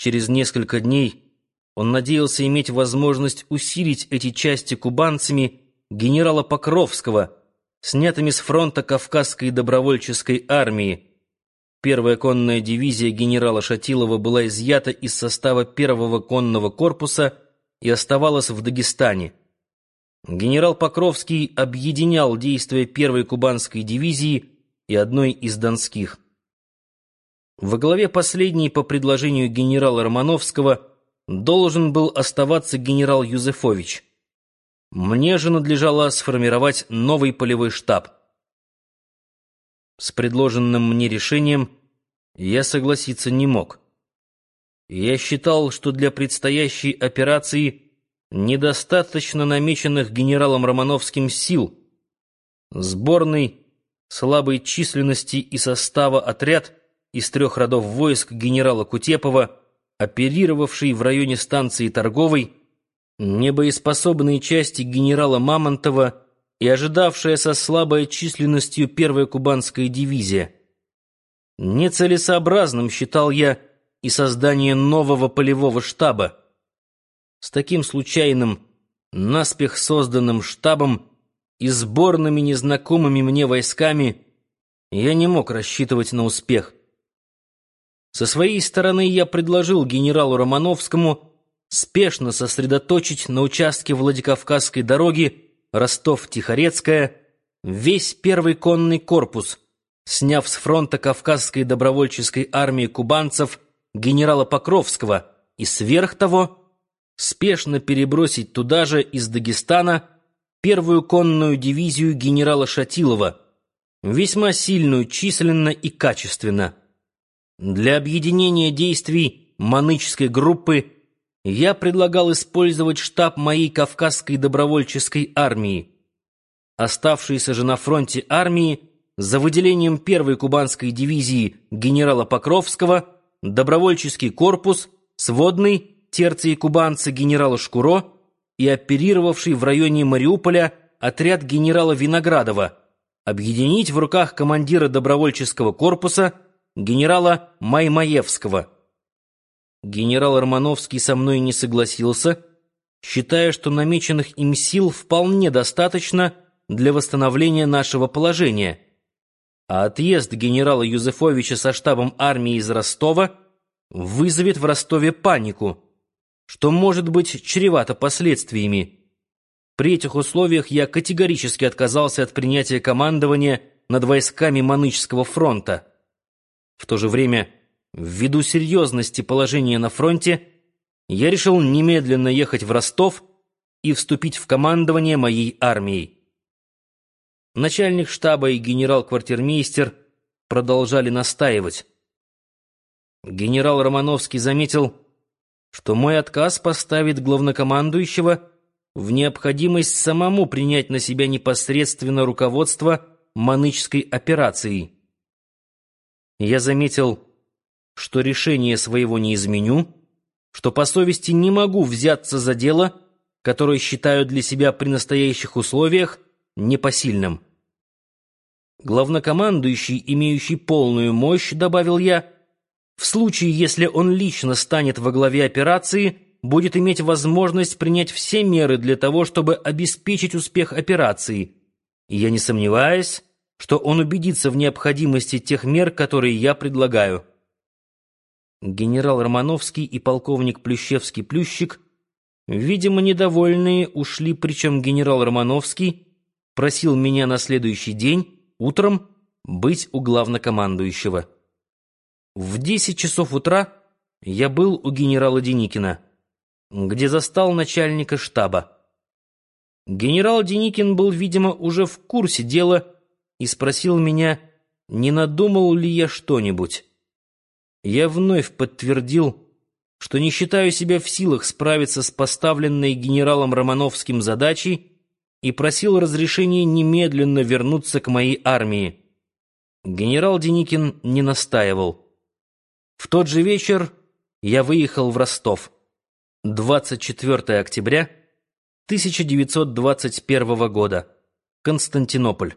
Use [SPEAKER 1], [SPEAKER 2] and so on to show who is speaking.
[SPEAKER 1] Через несколько дней он надеялся иметь возможность усилить эти части кубанцами генерала Покровского, снятыми с фронта Кавказской добровольческой армии. Первая конная дивизия генерала Шатилова была изъята из состава первого конного корпуса и оставалась в Дагестане. Генерал Покровский объединял действия первой кубанской дивизии и одной из донских. Во главе последней по предложению генерала Романовского должен был оставаться генерал Юзефович. Мне же надлежало сформировать новый полевой штаб. С предложенным мне решением я согласиться не мог. Я считал, что для предстоящей операции недостаточно намеченных генералом Романовским сил. Сборный, слабой численности и состава отряд из трех родов войск генерала Кутепова, оперировавший в районе станции Торговой, небоеспособные части генерала Мамонтова и ожидавшая со слабой численностью первая кубанская дивизия. Нецелесообразным считал я и создание нового полевого штаба. С таким случайным, наспех созданным штабом и сборными незнакомыми мне войсками я не мог рассчитывать на успех. Со своей стороны я предложил генералу Романовскому спешно сосредоточить на участке Владикавказской дороги Ростов-Тихорецкая весь первый конный корпус, сняв с фронта Кавказской добровольческой армии кубанцев генерала Покровского и сверх того спешно перебросить туда же из Дагестана первую конную дивизию генерала Шатилова, весьма сильную численно и качественно. Для объединения действий Манычской группы я предлагал использовать штаб моей Кавказской добровольческой армии. Оставшиеся же на фронте армии за выделением первой кубанской дивизии генерала Покровского добровольческий корпус, сводный, терции кубанца генерала Шкуро и оперировавший в районе Мариуполя отряд генерала Виноградова, объединить в руках командира добровольческого корпуса генерала Маймаевского. Генерал Романовский со мной не согласился, считая, что намеченных им сил вполне достаточно для восстановления нашего положения, а отъезд генерала Юзефовича со штабом армии из Ростова вызовет в Ростове панику, что может быть чревато последствиями. При этих условиях я категорически отказался от принятия командования над войсками Манычского фронта. В то же время Ввиду серьезности положения на фронте, я решил немедленно ехать в Ростов и вступить в командование моей армией. Начальник штаба и генерал-квартирмейстер продолжали настаивать. Генерал Романовский заметил, что мой отказ поставит главнокомандующего в необходимость самому принять на себя непосредственно руководство Манычской операцией. Я заметил, что решение своего не изменю, что по совести не могу взяться за дело, которое считаю для себя при настоящих условиях непосильным. Главнокомандующий, имеющий полную мощь, добавил я, в случае, если он лично станет во главе операции, будет иметь возможность принять все меры для того, чтобы обеспечить успех операции. И я не сомневаюсь, что он убедится в необходимости тех мер, которые я предлагаю. Генерал Романовский и полковник Плющевский-Плющик, видимо, недовольные, ушли, причем генерал Романовский просил меня на следующий день, утром, быть у главнокомандующего. В десять часов утра я был у генерала Деникина, где застал начальника штаба. Генерал Деникин был, видимо, уже в курсе дела и спросил меня, не надумал ли я что-нибудь я вновь подтвердил, что не считаю себя в силах справиться с поставленной генералом Романовским задачей и просил разрешения немедленно вернуться к моей армии. Генерал Деникин не настаивал. В тот же вечер я выехал в Ростов. 24 октября 1921 года. Константинополь.